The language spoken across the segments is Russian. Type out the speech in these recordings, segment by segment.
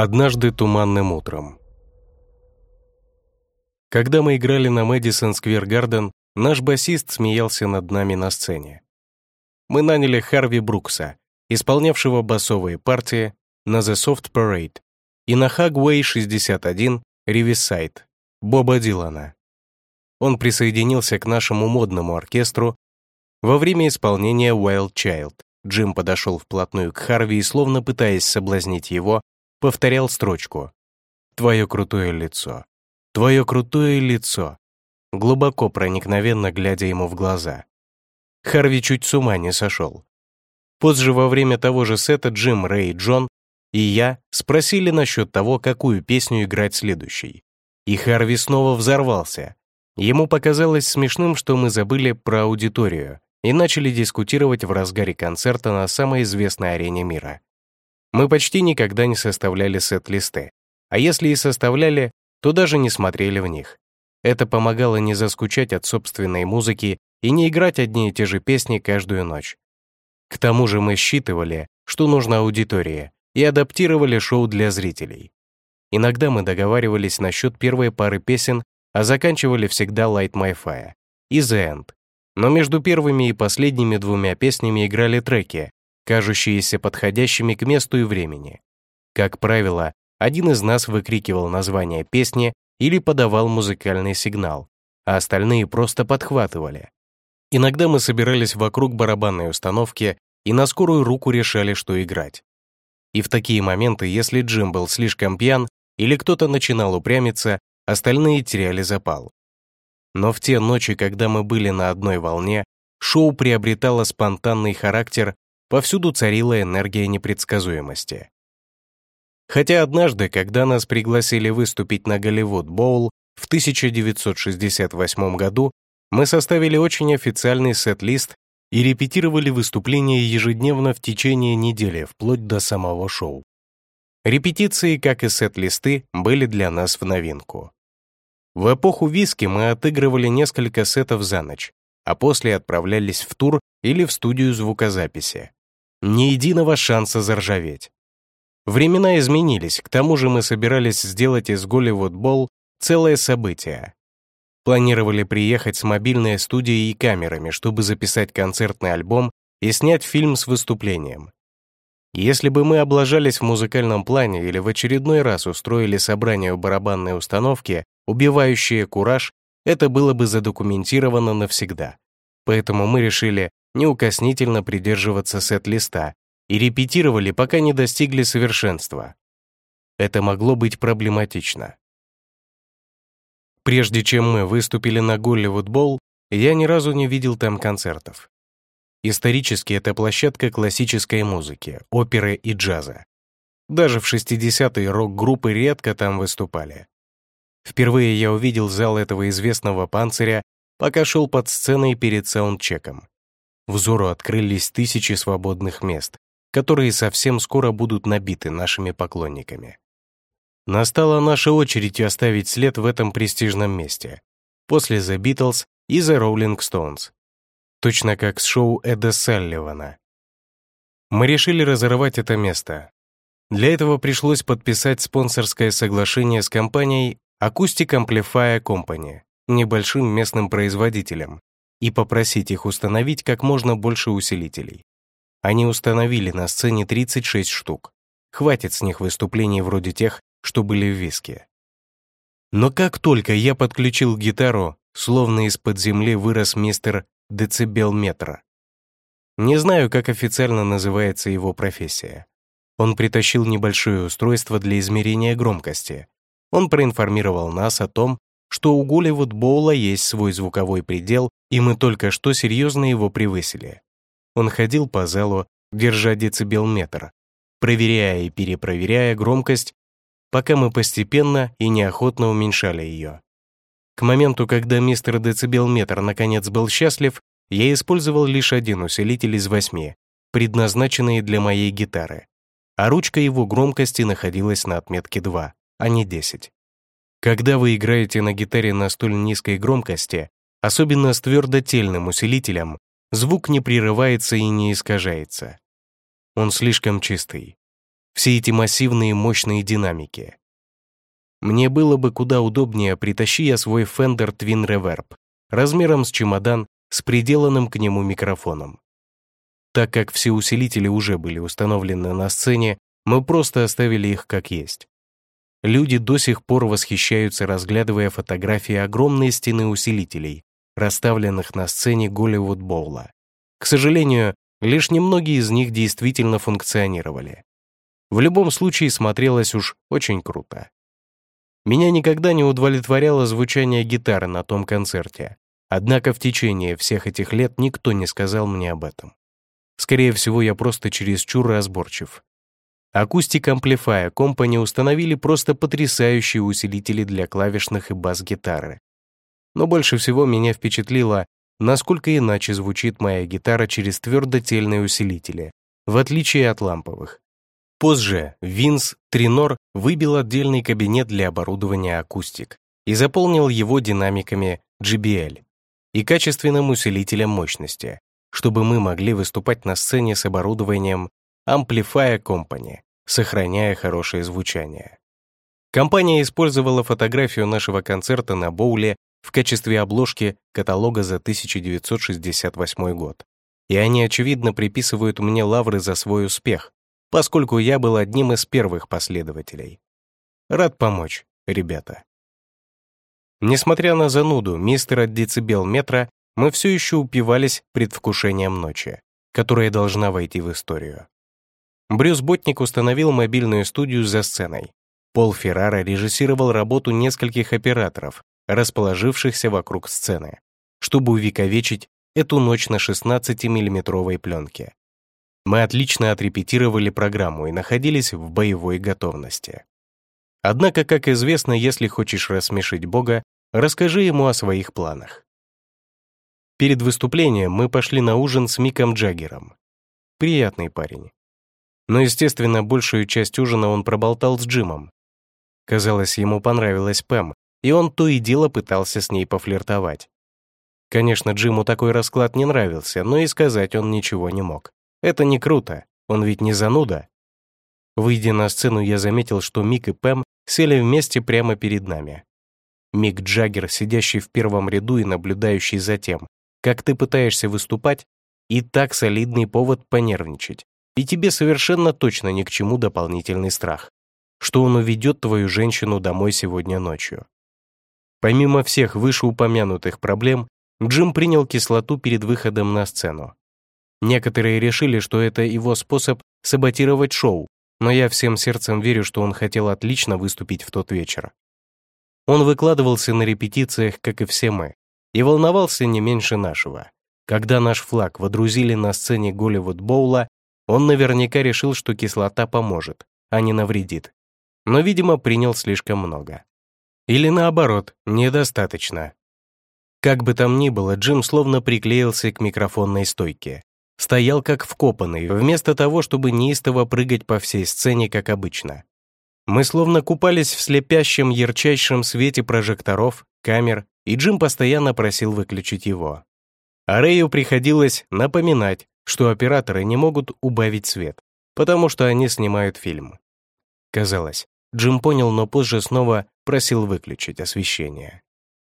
Однажды туманным утром. Когда мы играли на Мэдисон Сквер Гарден, наш басист смеялся над нами на сцене. Мы наняли Харви Брукса, исполнявшего басовые партии на The Soft Parade и на Hagway 61 Riverside Боба Дилана. Он присоединился к нашему модному оркестру во время исполнения Wild Child. Джим подошел вплотную к Харви и, словно пытаясь соблазнить его, повторял строчку «Твое крутое лицо, твое крутое лицо», глубоко проникновенно глядя ему в глаза. Харви чуть с ума не сошел. Позже во время того же сета Джим, Рэй, Джон и я спросили насчет того, какую песню играть следующей. И Харви снова взорвался. Ему показалось смешным, что мы забыли про аудиторию и начали дискутировать в разгаре концерта на самой известной арене мира. Мы почти никогда не составляли сет-листы, а если и составляли, то даже не смотрели в них. Это помогало не заскучать от собственной музыки и не играть одни и те же песни каждую ночь. К тому же мы считывали, что нужна аудитория, и адаптировали шоу для зрителей. Иногда мы договаривались насчет первой пары песен, а заканчивали всегда Light My Fire и The End. Но между первыми и последними двумя песнями играли треки, кажущиеся подходящими к месту и времени. Как правило, один из нас выкрикивал название песни или подавал музыкальный сигнал, а остальные просто подхватывали. Иногда мы собирались вокруг барабанной установки и на скорую руку решали, что играть. И в такие моменты, если Джим был слишком пьян или кто-то начинал упрямиться, остальные теряли запал. Но в те ночи, когда мы были на одной волне, шоу приобретало спонтанный характер Повсюду царила энергия непредсказуемости. Хотя однажды, когда нас пригласили выступить на Голливуд Боул в 1968 году, мы составили очень официальный сет-лист и репетировали выступления ежедневно в течение недели, вплоть до самого шоу. Репетиции, как и сет-листы, были для нас в новинку. В эпоху виски мы отыгрывали несколько сетов за ночь, а после отправлялись в тур или в студию звукозаписи. Ни единого шанса заржаветь. Времена изменились, к тому же мы собирались сделать из Голливуд Болл целое событие. Планировали приехать с мобильной студией и камерами, чтобы записать концертный альбом и снять фильм с выступлением. Если бы мы облажались в музыкальном плане или в очередной раз устроили собрание у барабанной установки, убивающее кураж, это было бы задокументировано навсегда. Поэтому мы решили неукоснительно придерживаться сет-листа и репетировали, пока не достигли совершенства. Это могло быть проблематично. Прежде чем мы выступили на Голливуд Болл, я ни разу не видел там концертов. Исторически это площадка классической музыки, оперы и джаза. Даже в 60-е рок-группы редко там выступали. Впервые я увидел зал этого известного панциря, пока шел под сценой перед саундчеком взору открылись тысячи свободных мест, которые совсем скоро будут набиты нашими поклонниками. Настала наша очередь оставить след в этом престижном месте, после The Beatles и The Rolling Stones, точно как с шоу Эда Салливана. Мы решили разорвать это место. Для этого пришлось подписать спонсорское соглашение с компанией Acoustic Amplify Company, небольшим местным производителем, и попросить их установить как можно больше усилителей. Они установили на сцене 36 штук. Хватит с них выступлений вроде тех, что были в виске. Но как только я подключил гитару, словно из-под земли вырос мистер Децибелметра. Не знаю, как официально называется его профессия. Он притащил небольшое устройство для измерения громкости. Он проинформировал нас о том, что у Голливуд Боула есть свой звуковой предел, и мы только что серьезно его превысили. Он ходил по залу, держа децибелметр, проверяя и перепроверяя громкость, пока мы постепенно и неохотно уменьшали ее. К моменту, когда мистер децибелметр наконец был счастлив, я использовал лишь один усилитель из восьми, предназначенный для моей гитары, а ручка его громкости находилась на отметке 2, а не 10. Когда вы играете на гитаре на столь низкой громкости, особенно с твердотельным усилителем, звук не прерывается и не искажается. Он слишком чистый. все эти массивные мощные динамики. Мне было бы куда удобнее, притащи я свой Fender Twin Reverb размером с чемодан с приделанным к нему микрофоном. Так как все усилители уже были установлены на сцене, мы просто оставили их как есть. Люди до сих пор восхищаются, разглядывая фотографии огромной стены усилителей, расставленных на сцене Голливуд Боула. К сожалению, лишь немногие из них действительно функционировали. В любом случае смотрелось уж очень круто. Меня никогда не удовлетворяло звучание гитары на том концерте, однако в течение всех этих лет никто не сказал мне об этом. Скорее всего, я просто чересчур разборчив. Акустик Amplify Company установили просто потрясающие усилители для клавишных и бас-гитары. Но больше всего меня впечатлило, насколько иначе звучит моя гитара через твердотельные усилители, в отличие от ламповых. Позже Винс Тринор выбил отдельный кабинет для оборудования акустик и заполнил его динамиками GBL и качественным усилителем мощности, чтобы мы могли выступать на сцене с оборудованием Amplify Company, сохраняя хорошее звучание. Компания использовала фотографию нашего концерта на Боуле в качестве обложки каталога за 1968 год. И они, очевидно, приписывают мне лавры за свой успех, поскольку я был одним из первых последователей. Рад помочь, ребята. Несмотря на зануду мистера Децибел Метра, мы все еще упивались предвкушением ночи, которая должна войти в историю. Брюс Ботник установил мобильную студию за сценой. Пол Феррара режиссировал работу нескольких операторов, расположившихся вокруг сцены, чтобы увековечить эту ночь на 16-миллиметровой пленке. Мы отлично отрепетировали программу и находились в боевой готовности. Однако, как известно, если хочешь рассмешить Бога, расскажи ему о своих планах. Перед выступлением мы пошли на ужин с Миком Джаггером. Приятный парень. Но, естественно, большую часть ужина он проболтал с Джимом. Казалось, ему понравилась Пэм, и он то и дело пытался с ней пофлиртовать. Конечно, Джиму такой расклад не нравился, но и сказать он ничего не мог. Это не круто, он ведь не зануда. Выйдя на сцену, я заметил, что Мик и Пэм сели вместе прямо перед нами. Мик Джаггер, сидящий в первом ряду и наблюдающий за тем, как ты пытаешься выступать, и так солидный повод понервничать. И тебе совершенно точно ни к чему дополнительный страх, что он уведет твою женщину домой сегодня ночью. Помимо всех вышеупомянутых проблем, Джим принял кислоту перед выходом на сцену. Некоторые решили, что это его способ саботировать шоу, но я всем сердцем верю, что он хотел отлично выступить в тот вечер. Он выкладывался на репетициях, как и все мы, и волновался не меньше нашего. Когда наш флаг водрузили на сцене Голливуд Боула, он наверняка решил, что кислота поможет, а не навредит. Но, видимо, принял слишком много. Или наоборот, недостаточно. Как бы там ни было, Джим словно приклеился к микрофонной стойке стоял как вкопанный, вместо того, чтобы неистово прыгать по всей сцене, как обычно. Мы словно купались в слепящем, ярчайшем свете прожекторов, камер, и Джим постоянно просил выключить его. А Рэю приходилось напоминать, что операторы не могут убавить свет, потому что они снимают фильм. Казалось, Джим понял, но позже снова просил выключить освещение.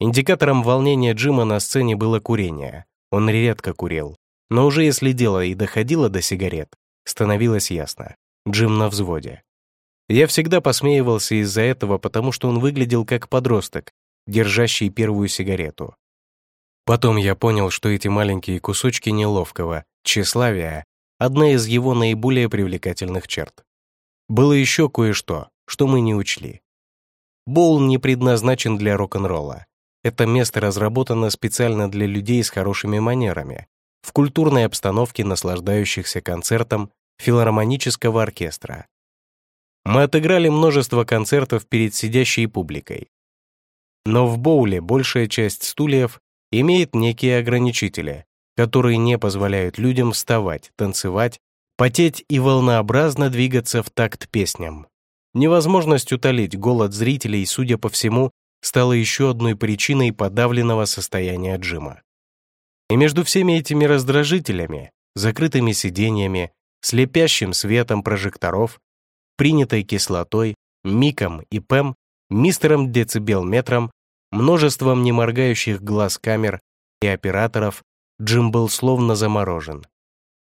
Индикатором волнения Джима на сцене было курение. Он редко курил, но уже если дело и доходило до сигарет, становилось ясно. Джим на взводе. Я всегда посмеивался из-за этого, потому что он выглядел как подросток, держащий первую сигарету. Потом я понял, что эти маленькие кусочки неловкого, тщеславия — одна из его наиболее привлекательных черт. Было еще кое-что, что мы не учли. Боул не предназначен для рок-н-ролла. Это место разработано специально для людей с хорошими манерами, в культурной обстановке наслаждающихся концертом филармонического оркестра. Мы отыграли множество концертов перед сидящей публикой. Но в боуле большая часть стульев имеет некие ограничители, которые не позволяют людям вставать, танцевать, потеть и волнообразно двигаться в такт песням. Невозможность утолить голод зрителей, судя по всему, стала еще одной причиной подавленного состояния Джима. И между всеми этими раздражителями, закрытыми сиденьями, слепящим светом прожекторов, принятой кислотой, Миком и Пэм, мистером децибелметром, множеством неморгающих глаз камер и операторов, Джим был словно заморожен.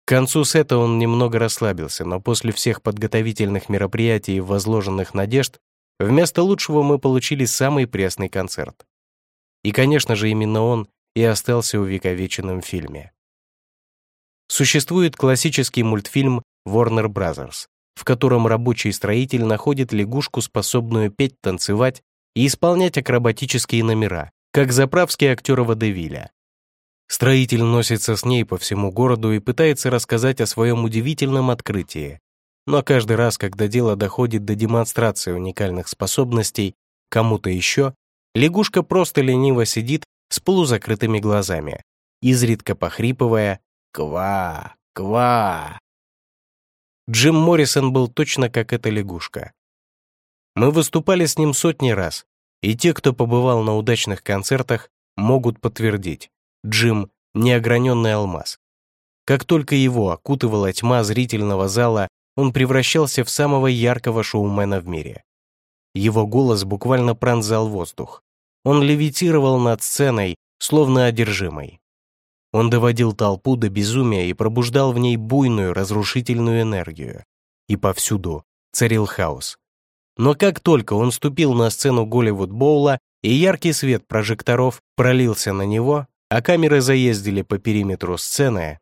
К концу сета он немного расслабился, но после всех подготовительных мероприятий и возложенных надежд, вместо лучшего мы получили самый пресный концерт. И, конечно же, именно он и остался увековеченным в фильме. Существует классический мультфильм Warner Brothers, в котором рабочий строитель находит лягушку, способную петь, танцевать и исполнять акробатические номера, как заправский актер Водевиля. Строитель носится с ней по всему городу и пытается рассказать о своем удивительном открытии. Но каждый раз, когда дело доходит до демонстрации уникальных способностей кому-то еще, лягушка просто лениво сидит с полузакрытыми глазами, изредка похрипывая «Ква! Ква!». Джим Моррисон был точно как эта лягушка. Мы выступали с ним сотни раз, и те, кто побывал на удачных концертах, могут подтвердить. Джим — неограненный алмаз. Как только его окутывала тьма зрительного зала, он превращался в самого яркого шоумена в мире. Его голос буквально пронзал воздух. Он левитировал над сценой, словно одержимый. Он доводил толпу до безумия и пробуждал в ней буйную, разрушительную энергию. И повсюду царил хаос. Но как только он ступил на сцену Голливуд-боула, и яркий свет прожекторов пролился на него, а камеры заездили по периметру сцены.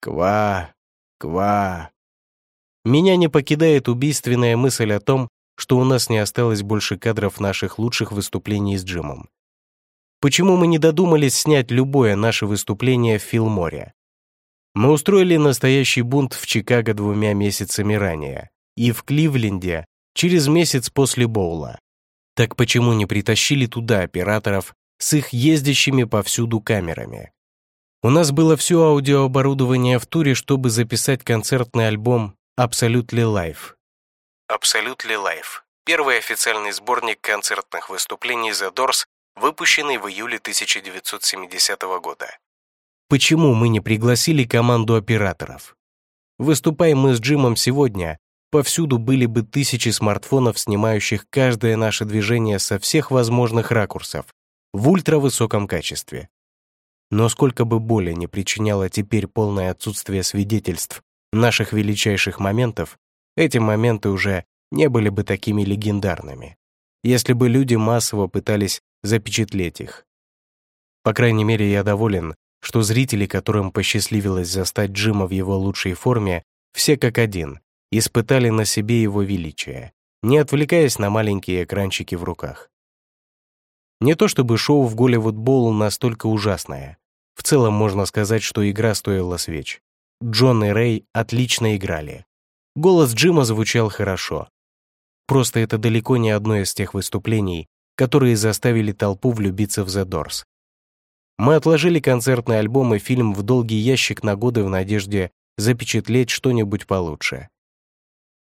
Ква, ква. Меня не покидает убийственная мысль о том, что у нас не осталось больше кадров наших лучших выступлений с Джимом. Почему мы не додумались снять любое наше выступление в Филморе? Мы устроили настоящий бунт в Чикаго двумя месяцами ранее и в Кливленде через месяц после Боула. Так почему не притащили туда операторов с их ездящими повсюду камерами. У нас было все аудиооборудование в туре, чтобы записать концертный альбом Absolutely Live. Absolutely Live — первый официальный сборник концертных выступлений The Doors, выпущенный в июле 1970 года. Почему мы не пригласили команду операторов? Выступаем мы с Джимом сегодня, повсюду были бы тысячи смартфонов, снимающих каждое наше движение со всех возможных ракурсов, в ультравысоком качестве. Но сколько бы боли не причиняло теперь полное отсутствие свидетельств наших величайших моментов, эти моменты уже не были бы такими легендарными, если бы люди массово пытались запечатлеть их. По крайней мере, я доволен, что зрители, которым посчастливилось застать Джима в его лучшей форме, все как один, испытали на себе его величие, не отвлекаясь на маленькие экранчики в руках. Не то чтобы шоу в Голливуд Боул настолько ужасное. В целом можно сказать, что игра стоила свеч. Джон и Рэй отлично играли. Голос Джима звучал хорошо. Просто это далеко не одно из тех выступлений, которые заставили толпу влюбиться в The Doors. Мы отложили концертный альбом и фильм в долгий ящик на годы в надежде запечатлеть что-нибудь получше.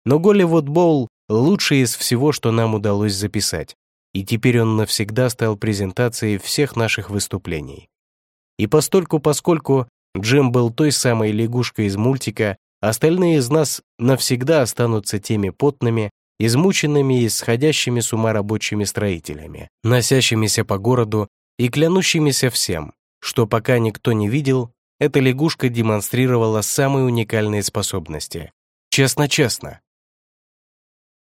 Но Голливуд Боул — лучшее из всего, что нам удалось записать и теперь он навсегда стал презентацией всех наших выступлений. И постольку поскольку Джим был той самой лягушкой из мультика, остальные из нас навсегда останутся теми потными, измученными и сходящими с ума рабочими строителями, носящимися по городу и клянущимися всем, что пока никто не видел, эта лягушка демонстрировала самые уникальные способности. Честно-честно.